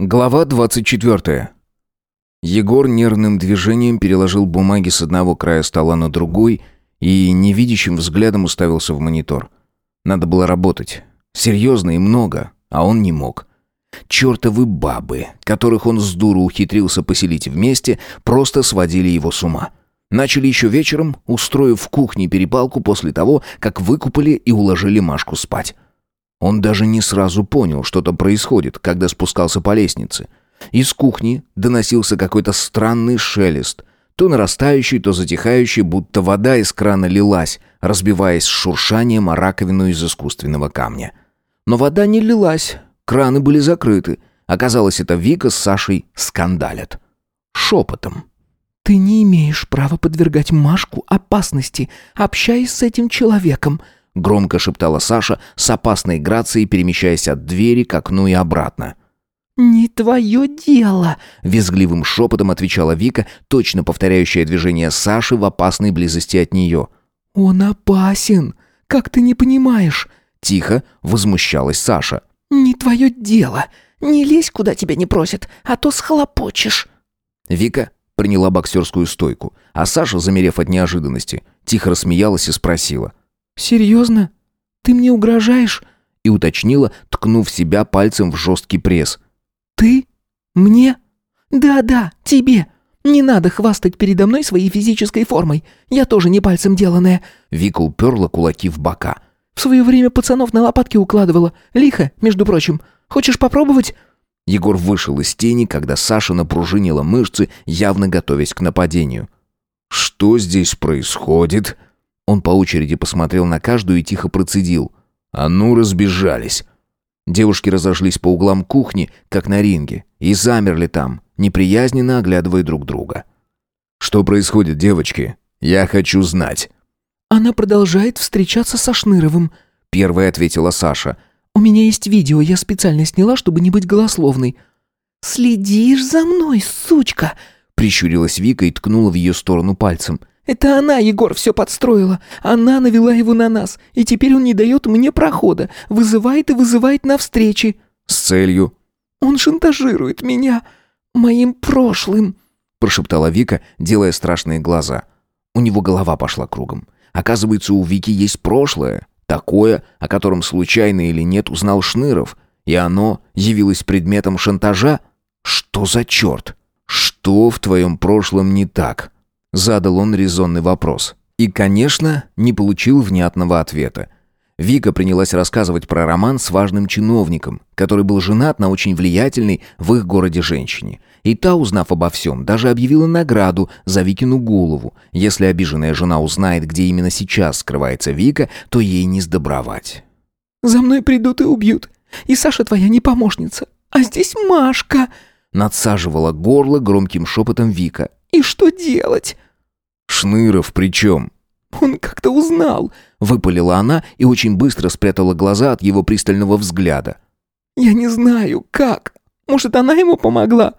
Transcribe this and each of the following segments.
Глава 24. Егор нервным движением переложил бумаги с одного края стола на другой и невидящим взглядом уставился в монитор. Надо было работать. Серьезно и много, а он не мог. Чертовы бабы, которых он с дуру ухитрился поселить вместе, просто сводили его с ума. Начали еще вечером, устроив в кухне перепалку после того, как выкупали и уложили Машку спать. Он даже не сразу понял, что там происходит, когда спускался по лестнице. Из кухни доносился какой-то странный шелест, то нарастающий, то затихающий, будто вода из крана лилась, разбиваясь с шуршанием о раковину из искусственного камня. Но вода не лилась, краны были закрыты. Оказалось, это Вика с Сашей скандалят. Шепотом. «Ты не имеешь права подвергать Машку опасности, общаясь с этим человеком», громко шептала Саша, с опасной грацией перемещаясь от двери к окну и обратно. «Не твое дело!» — визгливым шепотом отвечала Вика, точно повторяющая движение Саши в опасной близости от нее. «Он опасен! Как ты не понимаешь?» Тихо возмущалась Саша. «Не твое дело! Не лезь, куда тебя не просят, а то схлопочешь!» Вика приняла боксерскую стойку, а Саша, замерев от неожиданности, тихо рассмеялась и спросила. «Серьезно? Ты мне угрожаешь?» И уточнила, ткнув себя пальцем в жесткий пресс. «Ты? Мне? Да-да, тебе. Не надо хвастать передо мной своей физической формой. Я тоже не пальцем деланная». Вика уперла кулаки в бока. «В свое время пацанов на лопатки укладывала. Лихо, между прочим. Хочешь попробовать?» Егор вышел из тени, когда Саша напружинила мышцы, явно готовясь к нападению. «Что здесь происходит?» Он по очереди посмотрел на каждую и тихо процедил. «А ну, разбежались!» Девушки разошлись по углам кухни, как на ринге, и замерли там, неприязненно оглядывая друг друга. «Что происходит, девочки? Я хочу знать». «Она продолжает встречаться со Шныровым», — первая ответила Саша. «У меня есть видео, я специально сняла, чтобы не быть голословной». «Следишь за мной, сучка?» — прищурилась Вика и ткнула в ее сторону пальцем. Это она, Егор, все подстроила. Она навела его на нас, и теперь он не дает мне прохода. Вызывает и вызывает на встречи. С целью? Он шантажирует меня моим прошлым, прошептала Вика, делая страшные глаза. У него голова пошла кругом. Оказывается, у Вики есть прошлое, такое, о котором случайно или нет узнал Шныров, и оно явилось предметом шантажа. Что за черт? Что в твоем прошлом не так? Задал он резонный вопрос. И, конечно, не получил внятного ответа. Вика принялась рассказывать про роман с важным чиновником, который был женат на очень влиятельной в их городе женщине. И та, узнав обо всем, даже объявила награду за Викину голову. Если обиженная жена узнает, где именно сейчас скрывается Вика, то ей не сдобровать. «За мной придут и убьют. И Саша твоя не помощница. А здесь Машка!» Надсаживала горло громким шепотом Вика. И что делать?» «Шныров при чем?» «Он как-то узнал», — выпалила она и очень быстро спрятала глаза от его пристального взгляда. «Я не знаю, как. Может, она ему помогла?»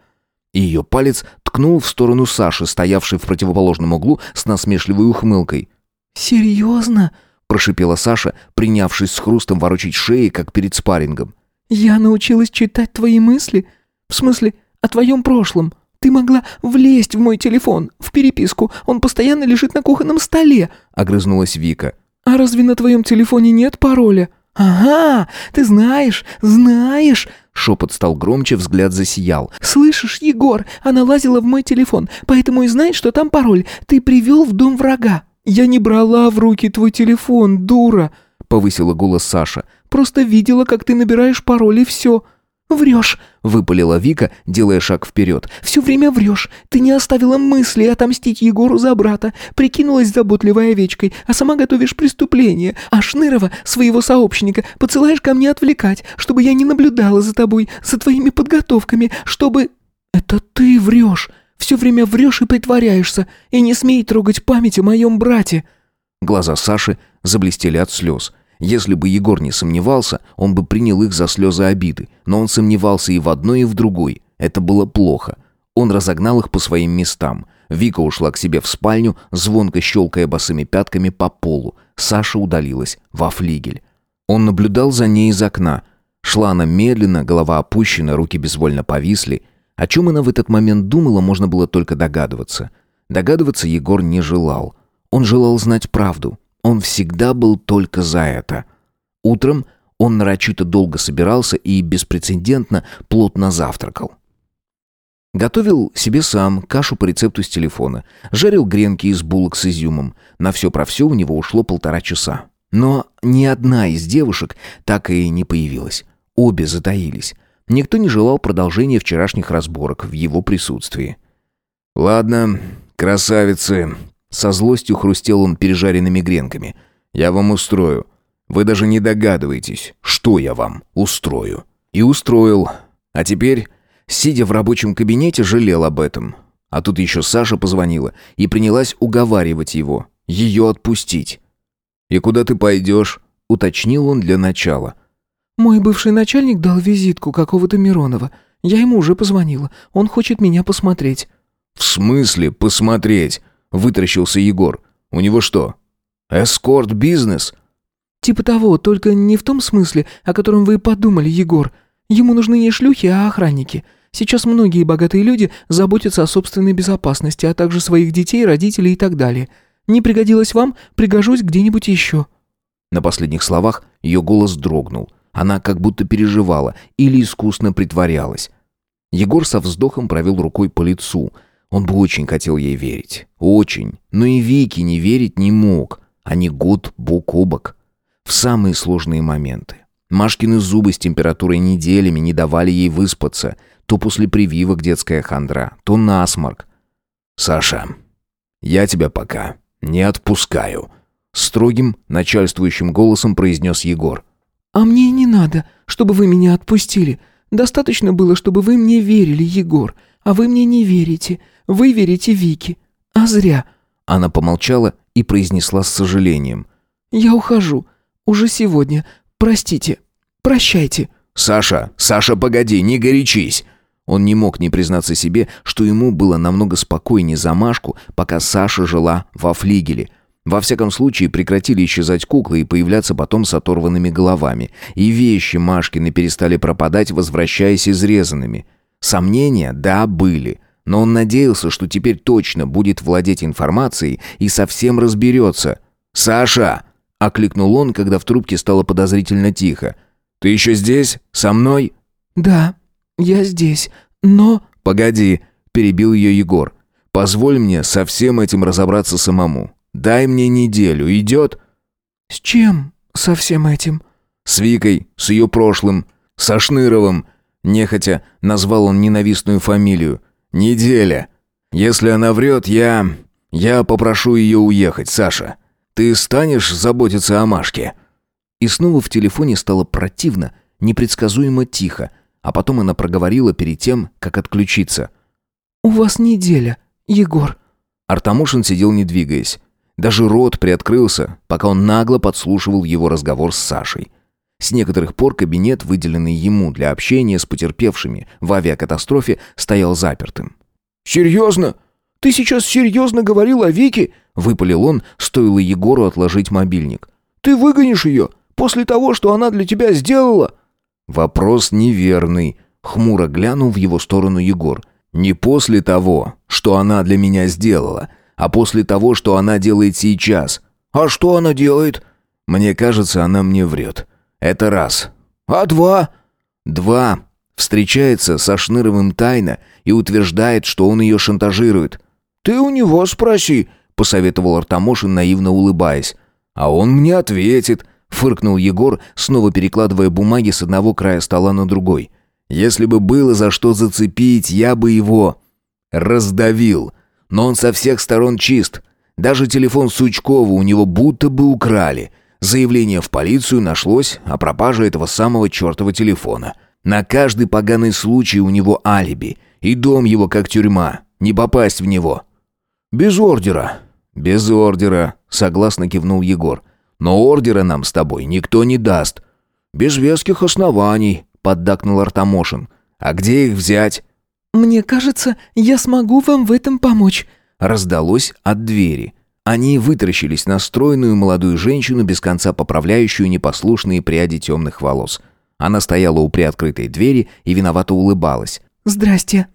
И ее палец ткнул в сторону Саши, стоявшей в противоположном углу с насмешливой ухмылкой. «Серьезно?» — прошипела Саша, принявшись с хрустом ворочить шеи, как перед спаррингом. «Я научилась читать твои мысли? В смысле, о твоем прошлом. Ты могла влезть в мой телефон, в переписку. Он постоянно лежит на кухонном столе», — огрызнулась Вика. «А разве на твоем телефоне нет пароля?» «Ага, ты знаешь, знаешь!» Шепот стал громче, взгляд засиял. «Слышишь, Егор, она лазила в мой телефон, поэтому и знает, что там пароль. Ты привел в дом врага». «Я не брала в руки твой телефон, дура!» Повысила голос Саша. «Просто видела, как ты набираешь пароль и все. «Врешь!» — выпалила Вика, делая шаг вперед. «Все время врешь. Ты не оставила мысли отомстить Егору за брата, прикинулась заботливой овечкой, а сама готовишь преступление. А Шнырова, своего сообщника, поцелаешь ко мне отвлекать, чтобы я не наблюдала за тобой, за твоими подготовками, чтобы...» «Это ты врешь! Все время врешь и притворяешься, и не смей трогать память о моем брате!» Глаза Саши заблестели от слез. Если бы Егор не сомневался, он бы принял их за слезы обиды, но он сомневался и в одной, и в другой. Это было плохо. Он разогнал их по своим местам. Вика ушла к себе в спальню, звонко щелкая босыми пятками по полу. Саша удалилась во флигель. Он наблюдал за ней из окна. Шла она медленно, голова опущена, руки безвольно повисли. О чем она в этот момент думала, можно было только догадываться. Догадываться Егор не желал. Он желал знать правду. Он всегда был только за это. Утром он нарочито долго собирался и беспрецедентно плотно завтракал. Готовил себе сам кашу по рецепту с телефона, жарил гренки из булок с изюмом. На все про все у него ушло полтора часа. Но ни одна из девушек так и не появилась. Обе затаились. Никто не желал продолжения вчерашних разборок в его присутствии. «Ладно, красавицы», — со злостью хрустел он пережаренными гренками. «Я вам устрою. Вы даже не догадываетесь, что я вам устрою». И устроил. А теперь, сидя в рабочем кабинете, жалел об этом. А тут еще Саша позвонила и принялась уговаривать его, ее отпустить. «И куда ты пойдешь?» — уточнил он для начала. «Мой бывший начальник дал визитку какого-то Миронова. Я ему уже позвонила. Он хочет меня посмотреть». «В смысле посмотреть?» — вытаращился Егор. «У него что, эскорт-бизнес?» «Типа того, только не в том смысле, о котором вы подумали, Егор. Ему нужны не шлюхи, а охранники. Сейчас многие богатые люди заботятся о собственной безопасности, а также своих детей, родителей и так далее. Не пригодилось вам, пригожусь где-нибудь еще». На последних словах ее голос дрогнул. Она как будто переживала или искусно притворялась. Егор со вздохом провел рукой по лицу. Он бы очень хотел ей верить. Очень. Но и Вике не верить не мог. Они год бок о бок. В самые сложные моменты. Машкины зубы с температурой неделями не давали ей выспаться. То после прививок детская хандра, то насморк. «Саша, я тебя пока не отпускаю», — строгим, начальствующим голосом произнес Егор. «А мне не надо, чтобы вы меня отпустили. Достаточно было, чтобы вы мне верили, Егор. А вы мне не верите. Вы верите Вике. А зря». Она помолчала и произнесла с сожалением. «Я ухожу. Уже сегодня. Простите. Прощайте». «Саша, Саша, погоди, не горячись!» Он не мог не признаться себе, что ему было намного спокойнее за Машку, пока Саша жила во флигеле – во всяком случае, прекратили исчезать куклы и появляться потом с оторванными головами. И вещи Машкины перестали пропадать, возвращаясь изрезанными. Сомнения, да, были. Но он надеялся, что теперь точно будет владеть информацией и совсем разберется. «Саша!» — окликнул он, когда в трубке стало подозрительно тихо. «Ты еще здесь? Со мной?» «Да, я здесь, но...» «Погоди», — перебил ее Егор. «Позволь мне со всем этим разобраться самому. Дай мне неделю, идет?» «С чем со всем этим?» «С Викой, с ее прошлым, со Шныровым». Нехотя назвал он ненавистную фамилию. «Неделя. Если она врет, я... Я попрошу ее уехать, Саша. Ты станешь заботиться о Машке?» И снова в телефоне стало противно, непредсказуемо тихо, а потом она проговорила перед тем, как отключиться. «У вас неделя, Егор». Артамушин сидел не двигаясь. Даже рот приоткрылся, пока он нагло подслушивал его разговор с Сашей. С некоторых пор кабинет, выделенный ему для общения с потерпевшими в авиакатастрофе, стоял запертым. «Серьезно? Ты сейчас серьезно говорил о Вике?» — выпалил он, стоило Егору отложить мобильник. «Ты выгонишь ее после того, что она для тебя сделала?» «Вопрос неверный», — хмуро глянул в его сторону Егор. «Не после того, что она для меня сделала, а после того, что она делает сейчас. А что она делает? Мне кажется, она мне врет. Это раз. А два? Два. Встречается со Шныровым тайно и утверждает, что он ее шантажирует. Ты у него спроси, посоветовал Артамошин, наивно улыбаясь. А он мне ответит, фыркнул Егор, снова перекладывая бумаги с одного края стола на другой. Если бы было за что зацепить, я бы его раздавил но он со всех сторон чист. Даже телефон Сучкова у него будто бы украли. Заявление в полицию нашлось о пропаже этого самого чертова телефона. На каждый поганый случай у него алиби. И дом его как тюрьма. Не попасть в него. «Без ордера». «Без ордера», — согласно кивнул Егор. «Но ордера нам с тобой никто не даст». «Без веских оснований», — поддакнул Артамошин. «А где их взять?» «Мне кажется, я смогу вам в этом помочь», — раздалось от двери. Они вытаращились на стройную молодую женщину, без конца поправляющую непослушные пряди темных волос. Она стояла у приоткрытой двери и виновато улыбалась. «Здрасте.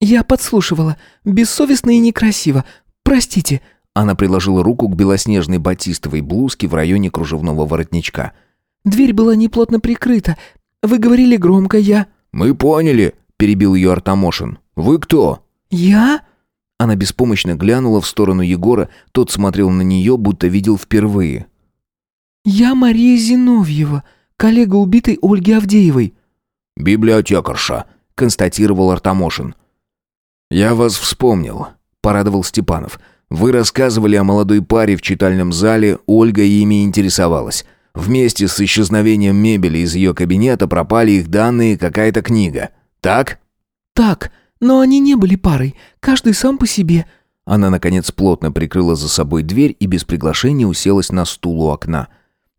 Я подслушивала. Бессовестно и некрасиво. Простите». Она приложила руку к белоснежной батистовой блузке в районе кружевного воротничка. «Дверь была неплотно прикрыта. Вы говорили громко, я...» «Мы поняли», — перебил ее Артамошин. «Вы кто?» «Я?» Она беспомощно глянула в сторону Егора, тот смотрел на нее, будто видел впервые. «Я Мария Зиновьева, коллега убитой Ольги Авдеевой». «Библиотекарша», — констатировал Артамошин. «Я вас вспомнил», — порадовал Степанов. «Вы рассказывали о молодой паре в читальном зале, Ольга ими интересовалась. Вместе с исчезновением мебели из ее кабинета пропали их данные и какая-то книга. Так?» «Так, но они не были парой, каждый сам по себе». Она, наконец, плотно прикрыла за собой дверь и без приглашения уселась на стул у окна.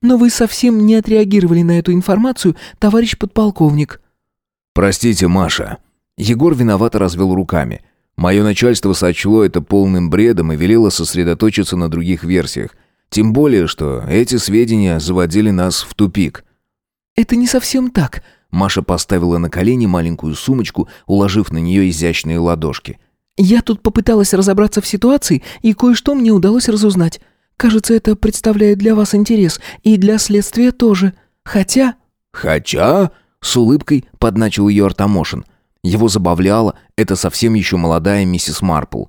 «Но вы совсем не отреагировали на эту информацию, товарищ подполковник». «Простите, Маша». Егор виновато развел руками. «Мое начальство сочло это полным бредом и велело сосредоточиться на других версиях. Тем более, что эти сведения заводили нас в тупик». «Это не совсем так», Маша поставила на колени маленькую сумочку, уложив на нее изящные ладошки. «Я тут попыталась разобраться в ситуации, и кое-что мне удалось разузнать. Кажется, это представляет для вас интерес, и для следствия тоже. Хотя...» «Хотя...» — с улыбкой подначил ее Артамошин. Его забавляло это совсем еще молодая миссис Марпл.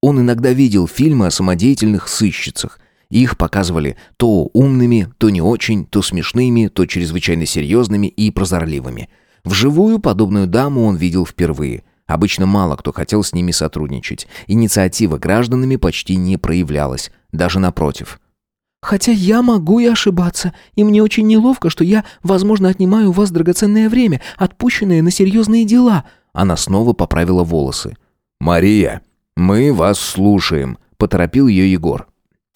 Он иногда видел фильмы о самодеятельных сыщицах, их показывали то умными, то не очень, то смешными, то чрезвычайно серьезными и прозорливыми. Вживую подобную даму он видел впервые. Обычно мало кто хотел с ними сотрудничать. Инициатива гражданами почти не проявлялась, даже напротив. «Хотя я могу и ошибаться, и мне очень неловко, что я, возможно, отнимаю у вас драгоценное время, отпущенное на серьезные дела». Она снова поправила волосы. «Мария, мы вас слушаем», — поторопил ее Егор.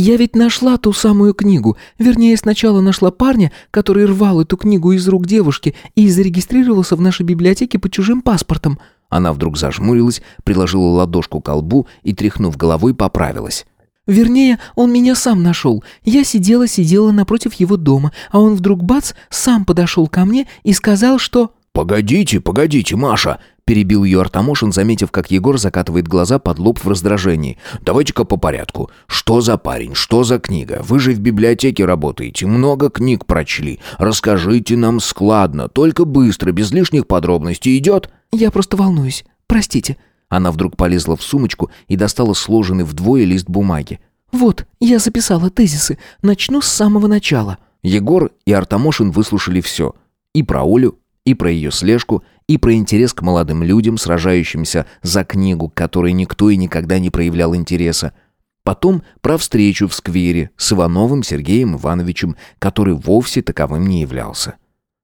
Я ведь нашла ту самую книгу. Вернее, сначала нашла парня, который рвал эту книгу из рук девушки и зарегистрировался в нашей библиотеке под чужим паспортом. Она вдруг зажмурилась, приложила ладошку к колбу и, тряхнув головой, поправилась. Вернее, он меня сам нашел. Я сидела-сидела напротив его дома, а он вдруг бац, сам подошел ко мне и сказал, что... «Погодите, погодите, Маша!» Перебил ее Артамошин, заметив, как Егор закатывает глаза под лоб в раздражении. «Давайте-ка по порядку. Что за парень? Что за книга? Вы же в библиотеке работаете, много книг прочли. Расскажите нам складно, только быстро, без лишних подробностей. Идет?» «Я просто волнуюсь. Простите». Она вдруг полезла в сумочку и достала сложенный вдвое лист бумаги. «Вот, я записала тезисы. Начну с самого начала». Егор и Артамошин выслушали все. И про Олю, и про ее слежку, и про интерес к молодым людям, сражающимся за книгу, к которой никто и никогда не проявлял интереса. Потом про встречу в сквере с Ивановым Сергеем Ивановичем, который вовсе таковым не являлся.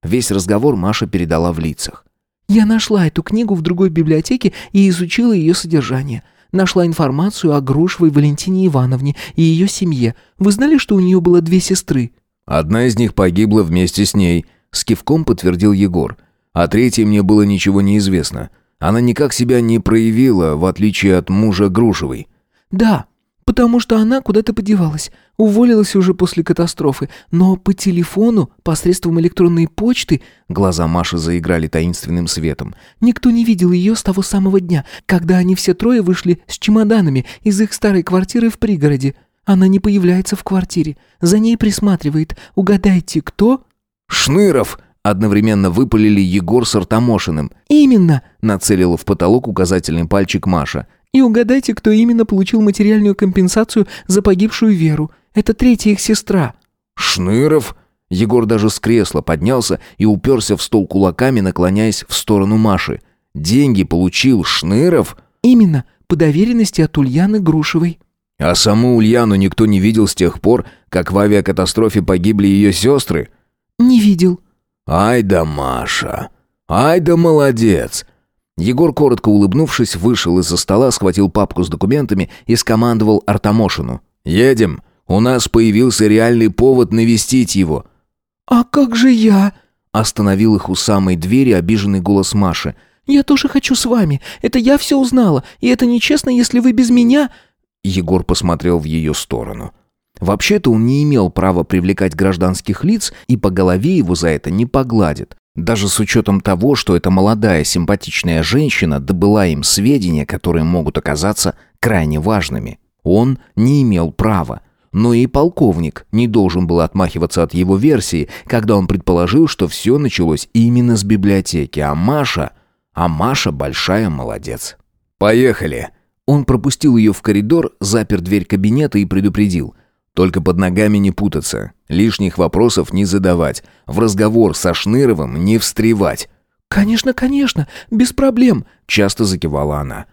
Весь разговор Маша передала в лицах. «Я нашла эту книгу в другой библиотеке и изучила ее содержание. Нашла информацию о Грушевой Валентине Ивановне и ее семье. Вы знали, что у нее было две сестры?» «Одна из них погибла вместе с ней», — с кивком подтвердил Егор. А третьей мне было ничего не известно. Она никак себя не проявила, в отличие от мужа Грушевой. «Да, потому что она куда-то подевалась. Уволилась уже после катастрофы. Но по телефону, посредством электронной почты...» Глаза Маши заиграли таинственным светом. «Никто не видел ее с того самого дня, когда они все трое вышли с чемоданами из их старой квартиры в пригороде. Она не появляется в квартире. За ней присматривает. Угадайте, кто?» «Шныров!» Одновременно выпалили Егор с Артамошиным. «Именно!» – нацелила в потолок указательный пальчик Маша. «И угадайте, кто именно получил материальную компенсацию за погибшую Веру. Это третья их сестра». «Шныров?» Егор даже с кресла поднялся и уперся в стол кулаками, наклоняясь в сторону Маши. «Деньги получил Шныров?» «Именно, по доверенности от Ульяны Грушевой». «А саму Ульяну никто не видел с тех пор, как в авиакатастрофе погибли ее сестры?» «Не видел», «Ай да Маша! Ай да молодец!» Егор, коротко улыбнувшись, вышел из-за стола, схватил папку с документами и скомандовал Артамошину. «Едем! У нас появился реальный повод навестить его!» «А как же я?» Остановил их у самой двери обиженный голос Маши. «Я тоже хочу с вами. Это я все узнала. И это нечестно, если вы без меня...» Егор посмотрел в ее сторону. Вообще-то он не имел права привлекать гражданских лиц, и по голове его за это не погладят. Даже с учетом того, что эта молодая симпатичная женщина добыла им сведения, которые могут оказаться крайне важными. Он не имел права. Но и полковник не должен был отмахиваться от его версии, когда он предположил, что все началось именно с библиотеки, а Маша... А Маша большая молодец. «Поехали!» Он пропустил ее в коридор, запер дверь кабинета и предупредил. «Только под ногами не путаться, лишних вопросов не задавать, в разговор со Шныровым не встревать». «Конечно, конечно, без проблем», — часто закивала она.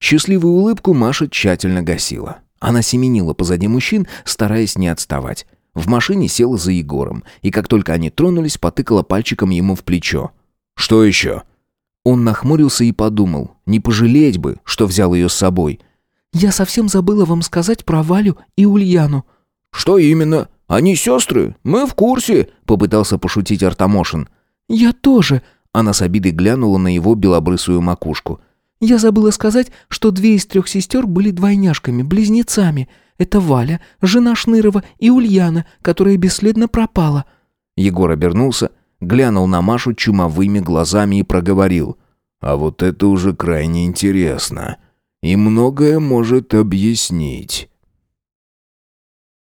Счастливую улыбку Маша тщательно гасила. Она семенила позади мужчин, стараясь не отставать. В машине села за Егором, и как только они тронулись, потыкала пальчиком ему в плечо. «Что еще?» Он нахмурился и подумал, не пожалеть бы, что взял ее с собой. «Я совсем забыла вам сказать про Валю и Ульяну». «Что именно? Они сестры? Мы в курсе», — попытался пошутить Артамошин. «Я тоже», — она с обидой глянула на его белобрысую макушку. «Я забыла сказать, что две из трех сестер были двойняшками, близнецами. Это Валя, жена Шнырова, и Ульяна, которая бесследно пропала». Егор обернулся, глянул на Машу чумовыми глазами и проговорил. «А вот это уже крайне интересно. И многое может объяснить».